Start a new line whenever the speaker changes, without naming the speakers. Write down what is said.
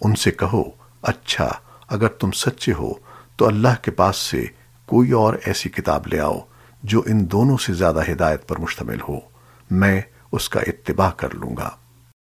ان سے کہو اچھا اگر تم سچے ہو، تو اللہ کے پاس سے کوئی اور ایسی کتاب لے آؤ جو ان دونوں سے زیادہ ہدایت پر مشتمل ہو۔ میں اس کا اتباع کر لوں گا۔